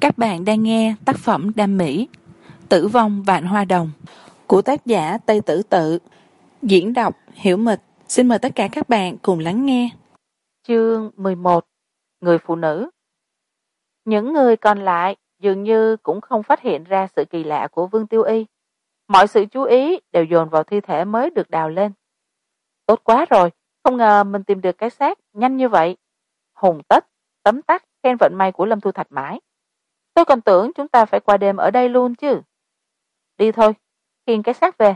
các bạn đang nghe tác phẩm đam mỹ, tử vong vạn hoa đồng, của tác giả tây tử tự. Diễn đọc hiểu mịch. Xin mời tất cả các bạn cùng lắng nghe. Chương mười một, người phụ nữ. Những người còn lại dường như cũng không phát hiện ra sự kỳ lạ của vương tiêu y. Mọi sự chú ý đều dồn vào thi thể mới được đào lên. Tốt quá rồi, không ngờ mình tìm được cái xác nhanh như vậy. Hùng tất, tấm tắc, khen vận may của lâm thu thạch mãi tôi còn tưởng chúng ta phải qua đêm ở đây luôn chứ. Đi thôi, khiêng cái xác về.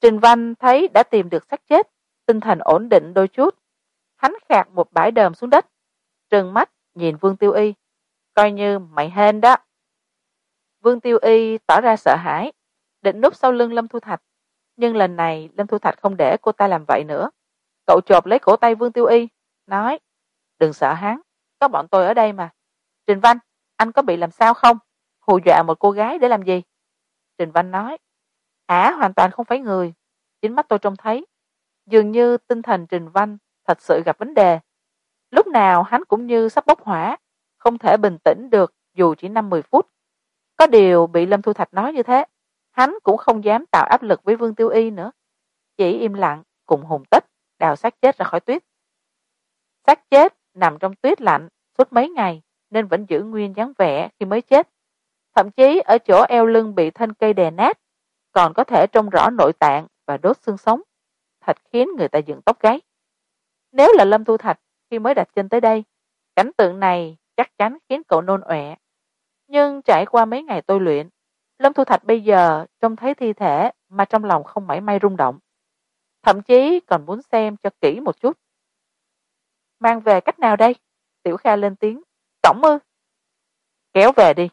Trình văn thấy đã tìm được xác chết, tinh thần ổn định đôi chút. Hắn khạc một bãi đờm xuống đất, trừng mắt nhìn vương tiêu y. Coi như mày hên đó. Vương tiêu y tỏ ra sợ hãi, định núp sau lưng lâm thu thạch. Nhưng lần này lâm thu thạch không để cô ta làm vậy nữa. Cậu chộp lấy cổ tay vương tiêu y, nói, đừng sợ hắn, có bọn tôi ở đây mà. Trình văn anh có bị làm sao không? Hù dọa một cô gái để làm gì? Trình văn nói, ả hoàn toàn không phải người. Chính mắt tôi trông thấy, dường như tinh thần trình văn thật sự gặp vấn đề. Lúc nào hắn cũng như sắp bốc hỏa, không thể bình tĩnh được dù chỉ năm mười phút. Có điều bị lâm thu thạch nói như thế, hắn cũng không dám tạo áp lực với vương tiêu y nữa. Chỉ im lặng, cùng hùng tích đào xác chết ra khỏi tuyết. Xác chết nằm trong tuyết lạnh suốt mấy ngày nên vẫn giữ nguyên dáng vẻ khi mới chết. Thậm chí ở chỗ eo lưng bị thân cây đè nát, còn có thể trông rõ nội tạng và đốt xương sống. Thật khiến người ta dựng tóc gáy. Nếu là lâm thu thạch, khi mới đặt chân tới đây, cảnh tượng này chắc chắn khiến cậu nôn ọe. Nhưng trải qua mấy ngày tôi luyện, lâm thu thạch bây giờ trông thấy thi thể mà trong lòng không mảy may rung động. Thậm chí còn muốn xem cho kỹ một chút. Mang về cách nào đây? Tiểu kha lên tiếng tổng ư? Kéo về đi.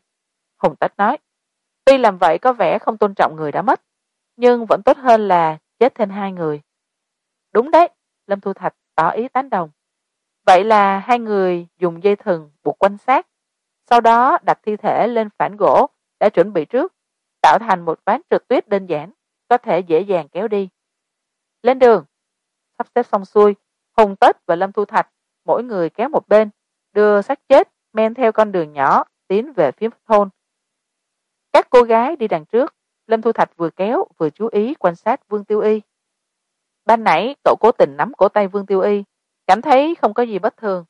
Hùng tách nói. Tuy làm vậy có vẻ không tôn trọng người đã mất, nhưng vẫn tốt hơn là chết thêm hai người. Đúng đấy, lâm thu thạch tỏ ý tán đồng. Vậy là hai người dùng dây thừng buộc quanh xác, sau đó đặt thi thể lên phản gỗ đã chuẩn bị trước, tạo thành một ván trượt tuyết đơn giản, có thể dễ dàng kéo đi. Lên đường. Sắp xếp xong xuôi, hùng tết và lâm thu thạch, mỗi người kéo một bên, đưa xác chết men theo con đường nhỏ, tiến về phía thôn. Các cô gái đi đằng trước, lâm thu thạch vừa kéo, vừa chú ý quan sát vương tiêu y. Ban nãy, cậu cố tình nắm cổ tay vương tiêu y, cảm thấy không có gì bất thường.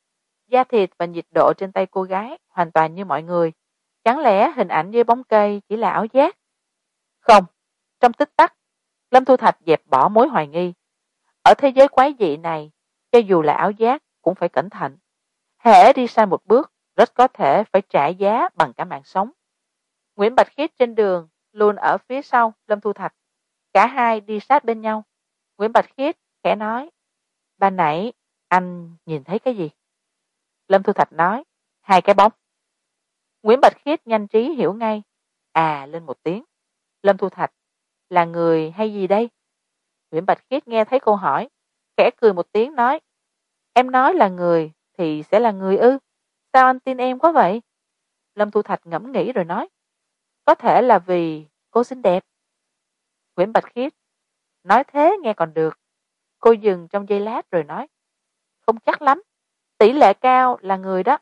Da thịt và nhiệt độ trên tay cô gái hoàn toàn như mọi người. Chẳng lẽ hình ảnh dưới bóng cây chỉ là áo giác? Không. Trong tích tắc, lâm thu thạch dẹp bỏ mối hoài nghi. Ở thế giới quái dị này, cho dù là áo giác cũng phải cẩn thận. Hễ đi sai một bước rất có thể phải trả giá bằng cả mạng sống. Nguyễn bạch khiết trên đường, luôn ở phía sau lâm thu thạch. Cả hai đi sát bên nhau. Nguyễn bạch khiết khẽ nói ban nãy anh nhìn thấy cái gì? Lâm thu thạch nói, hai cái bóng. Nguyễn bạch khiết nhanh trí hiểu ngay à lên một tiếng. Lâm thu thạch, là người hay gì đây? Nguyễn bạch khiết nghe thấy câu hỏi, khẽ cười một tiếng nói, em nói là người thì sẽ là người ư? Sao anh tin em quá vậy? Lâm thu thạch ngẫm nghĩ rồi nói. Có thể là vì cô xinh đẹp. Nguyễn bạch khiết, nói thế nghe còn được. Cô dừng trong giây lát rồi nói. Không chắc lắm, tỷ lệ cao là người đó.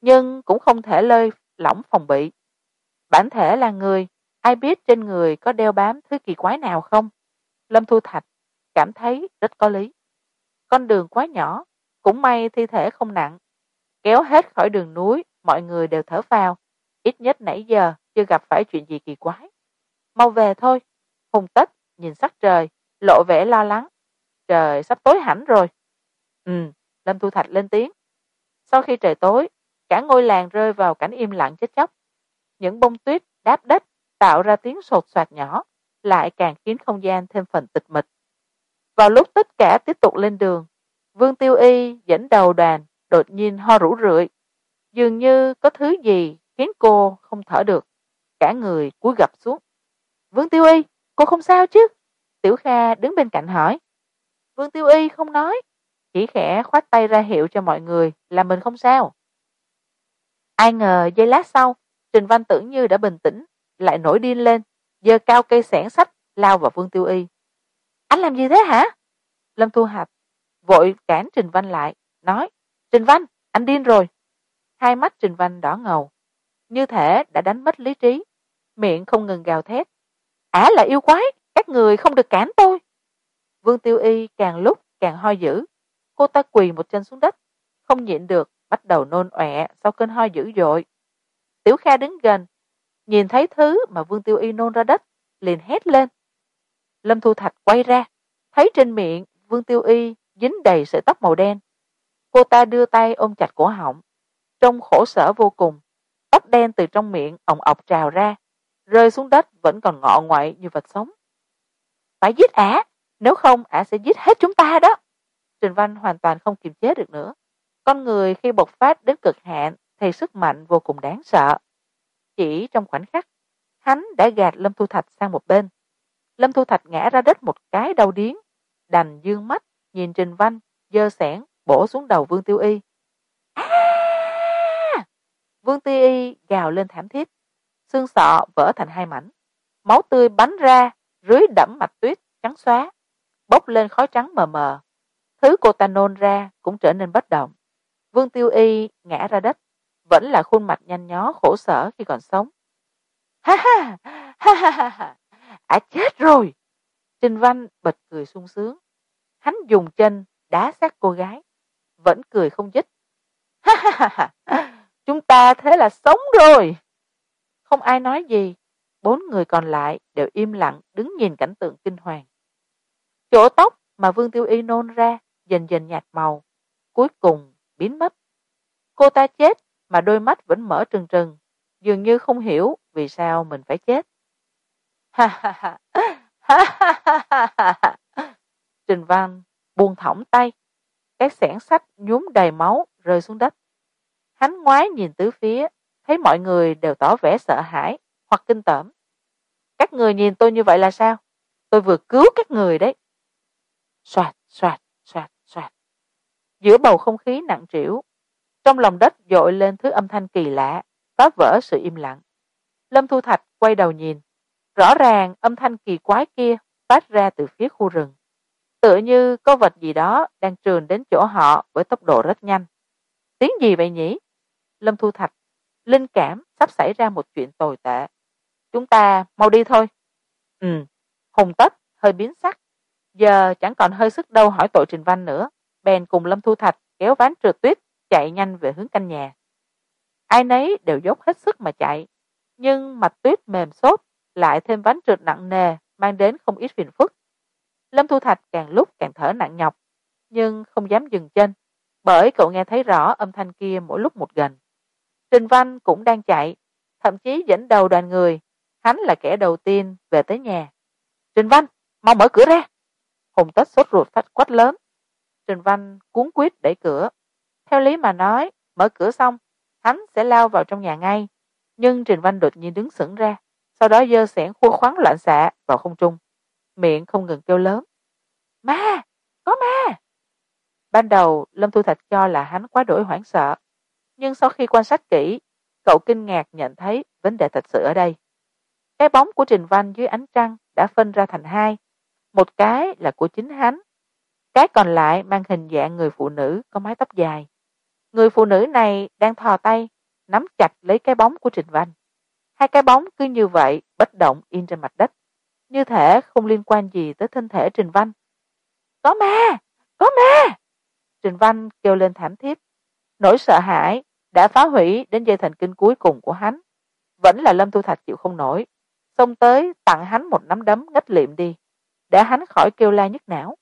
Nhưng cũng không thể lơi lỏng phòng bị. Bản thể là người, ai biết trên người có đeo bám thứ kỳ quái nào không? Lâm thu thạch cảm thấy rất có lý. Con đường quá nhỏ, cũng may thi thể không nặng kéo hết khỏi đường núi, mọi người đều thở phào. Ít nhất nãy giờ chưa gặp phải chuyện gì kỳ quái. Mau về thôi. Hùng tất nhìn sắc trời, lộ vẻ lo lắng. Trời sắp tối hẳn rồi. Ừ lâm thu thạch lên tiếng. Sau khi trời tối, cả ngôi làng rơi vào cảnh im lặng chết chóc. Những bông tuyết đáp đất tạo ra tiếng sột soạt nhỏ, lại càng khiến không gian thêm phần tịch mịch. Vào lúc tất cả tiếp tục lên đường, vương tiêu y dẫn đầu đoàn đột nhiên ho rũ rượi. Dường như có thứ gì khiến cô không thở được. Cả người cúi gập xuống. Vương tiêu y, cô không sao chứ? Tiểu kha đứng bên cạnh hỏi. Vương tiêu y không nói, chỉ khẽ khoát tay ra hiệu cho mọi người là mình không sao. Ai ngờ giây lát sau, trình văn tưởng như đã bình tĩnh, lại nổi điên lên, giơ cao cây xẻng sách lao vào vương tiêu y. Anh làm gì thế hả? Lâm thu hạp vội cản trình văn lại, nói trình văn, anh điên rồi. Hai mắt trình văn đỏ ngầu. Như thể đã đánh mất lý trí. Miệng không ngừng gào thét. Ả là yêu quái, các người không được cản tôi. Vương tiêu y càng lúc càng ho dữ. Cô ta quỳ một chân xuống đất. Không nhịn được, bắt đầu nôn ọe sau cơn ho dữ dội. Tiểu kha đứng gần. Nhìn thấy thứ mà vương tiêu y nôn ra đất, liền hét lên. Lâm thu thạch quay ra. Thấy trên miệng, vương tiêu y dính đầy sợi tóc màu đen cô ta đưa tay ôm chặt cổ họng. Trông khổ sở vô cùng. Tóc đen từ trong miệng ồng ọc trào ra, rơi xuống đất vẫn còn ngọ ngoại như vật sống. Phải giết ả, nếu không ả sẽ giết hết chúng ta đó. Trình văn hoàn toàn không kiềm chế được nữa. Con người khi bộc phát đến cực hạn thì sức mạnh vô cùng đáng sợ. Chỉ trong khoảnh khắc, hắn đã gạt lâm thu thạch sang một bên. Lâm thu thạch ngã ra đất một cái đau điếng, đành dương mắt nhìn trình văn giơ sẻn bổ xuống đầu vương tiêu y. À! vương tiêu y gào lên thảm thiết xương sọ vỡ thành hai mảnh máu tươi bắn ra rưới đẫm mạch tuyết trắng xóa bốc lên khói trắng mờ mờ. Thứ cô ta nôn ra cũng trở nên bất động. Vương tiêu y ngã ra đất vẫn là khuôn mặt nhanh nhó khổ sở khi còn sống. Ha ha! Ha ha ha ha! Ả chết rồi! Trình văn bật cười sung sướng. Hắn dùng chân đá xác cô gái vẫn cười không dứt. Ha ha ha chúng ta thế là sống rồi. Không ai nói gì. Bốn người còn lại đều im lặng đứng nhìn cảnh tượng kinh hoàng. Chỗ tóc mà vương tiêu y nôn ra dần dần nhạt màu, cuối cùng biến mất. Cô ta chết mà đôi mắt vẫn mở trừng trừng, dường như không hiểu vì sao mình phải chết. Ha. Ha ha ha ha ha ha. Trình văn buông thõng tay cái xẻng sách nhuốm đầy máu, rơi xuống đất. Hắn ngoái nhìn tứ phía, thấy mọi người đều tỏ vẻ sợ hãi hoặc kinh tởm. Các người nhìn tôi như vậy là sao? Tôi vừa cứu các người đấy. Soạt soạt soạt soạt giữa bầu không khí nặng trĩu, trong lòng đất dội lên thứ âm thanh kỳ lạ, phá vỡ sự im lặng. Lâm thu thạch quay đầu nhìn, rõ ràng âm thanh kỳ quái kia phát ra từ phía khu rừng tựa như có vật gì đó đang trườn đến chỗ họ với tốc độ rất nhanh. Tiếng gì vậy nhỉ? Lâm thu thạch, linh cảm sắp xảy ra một chuyện tồi tệ. Chúng ta mau đi thôi. Ừ hùng tất hơi biến sắc. Giờ chẳng còn hơi sức đâu hỏi tội trình văn nữa. Bèn cùng lâm thu thạch kéo ván trượt tuyết chạy nhanh về hướng căn nhà. Ai nấy đều dốc hết sức mà chạy, nhưng mặt tuyết mềm xốp lại thêm ván trượt nặng nề mang đến không ít phiền phức lâm thu thạch càng lúc càng thở nặng nhọc, nhưng không dám dừng chân, bởi cậu nghe thấy rõ âm thanh kia mỗi lúc một gần. Trình văn cũng đang chạy, thậm chí dẫn đầu đoàn người, hắn là kẻ đầu tiên về tới nhà. Trình văn, mau mở cửa ra! Hùng tất sốt ruột phát quát lớn. Trình văn cuốn quýt đẩy cửa. Theo lý mà nói, mở cửa xong, hắn sẽ lao vào trong nhà ngay. Nhưng trình văn đột nhiên đứng sững ra, sau đó giơ xẻng khua khoắn loạn xạ vào không trung miệng không ngừng kêu lớn. Ma! Có ma! Ban đầu, lâm thu thạch cho là hắn quá đổi hoảng sợ. Nhưng sau khi quan sát kỹ, cậu kinh ngạc nhận thấy vấn đề thật sự ở đây. Cái bóng của trình văn dưới ánh trăng đã phân ra thành hai. Một cái là của chính hắn. Cái còn lại mang hình dạng người phụ nữ có mái tóc dài. Người phụ nữ này đang thò tay, nắm chặt lấy cái bóng của trình văn. Hai cái bóng cứ như vậy bất động in trên mặt đất như thể không liên quan gì tới thân thể trình văn. Có ma! Có ma! Trình văn kêu lên thảm thiết. Nỗi sợ hãi đã phá hủy đến dây thần kinh cuối cùng của hắn. Vẫn là lâm thu thạch chịu không nổi. Xông tới tặng hắn một nắm đấm ngất liệm đi, để hắn khỏi kêu la nhức não.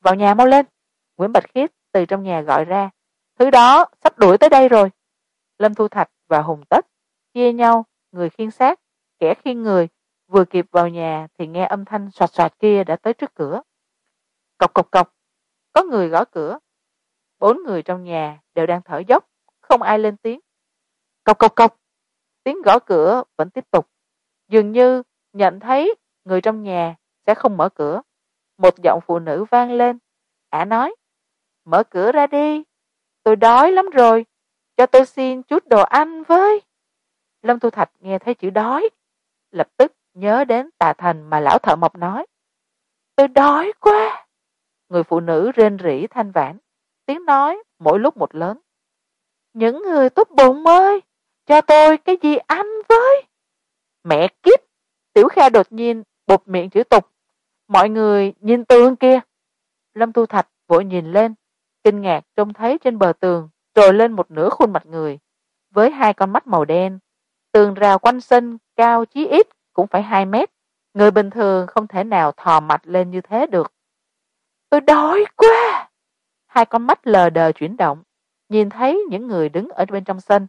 Vào nhà mau lên! Nguyễn bạch khiết từ trong nhà gọi ra. Thứ đó sắp đuổi tới đây rồi. Lâm thu thạch và hùng tất chia nhau, người khiên xác, kẻ khiên người vừa kịp vào nhà thì nghe âm thanh soạt soạt kia đã tới trước cửa. Cộc cộc cộc. Có người gõ cửa. Bốn người trong nhà đều đang thở dốc, không ai lên tiếng. Cộc cộc cộc. Tiếng gõ cửa vẫn tiếp tục. Dường như nhận thấy người trong nhà sẽ không mở cửa. Một giọng phụ nữ vang lên. Ả nói, mở cửa ra đi. Tôi đói lắm rồi. Cho tôi xin chút đồ ăn với. Lâm thu thạch nghe thấy chữ đói lập tức nhớ đến tà thành mà lão thợ mộc nói. Tôi đói quá. Người phụ nữ rên rỉ thanh vãn, tiếng nói mỗi lúc một lớn. Những người tốt bụng ơi, cho tôi cái gì ăn với? Mẹ kiếp, tiểu kha đột nhiên bụt miệng chữ tục. Mọi người nhìn tường kia lâm tu thạch vội nhìn lên, kinh ngạc trông thấy trên bờ tường trồi lên một nửa khuôn mặt người, với hai con mắt màu đen, tường rào quanh sân cao chí ít cũng phải hai mét. Người bình thường không thể nào thò mặt lên như thế được. Tôi đói quá! Hai con mắt lờ đờ chuyển động, nhìn thấy những người đứng ở bên trong sân.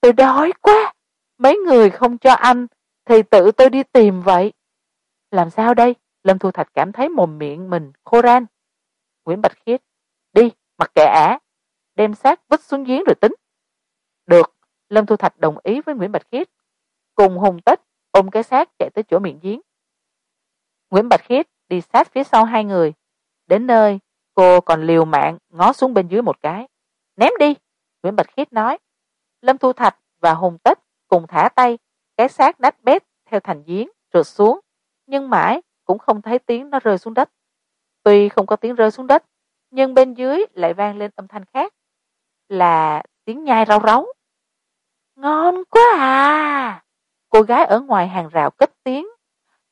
Tôi đói quá! Mấy người không cho ăn thì tự tôi đi tìm vậy. Làm sao đây? Lâm thu thạch cảm thấy mồm miệng mình khô ran. Nguyễn bạch khiết, đi, mặc kệ ả. Đem xác vứt xuống giếng rồi tính. Được, lâm thu thạch đồng ý với nguyễn bạch khiết. Cùng hùng tích ôm cái xác chạy tới chỗ miệng giếng. Nguyễn bạch khiết đi sát phía sau hai người. Đến nơi, cô còn liều mạng ngó xuống bên dưới một cái. Ném đi, nguyễn bạch khiết nói. Lâm thu thạch và hùng tích cùng thả tay, cái xác nát bét theo thành giếng rượt xuống, nhưng mãi cũng không thấy tiếng nó rơi xuống đất. Tuy không có tiếng rơi xuống đất, nhưng bên dưới lại vang lên âm thanh khác, là tiếng nhai rau ráu ngon quá à! Cô gái ở ngoài hàng rào cất tiếng,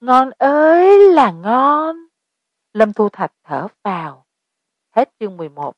ngon ơi là ngon. Lâm thu thạch thở vào hết chương mười một.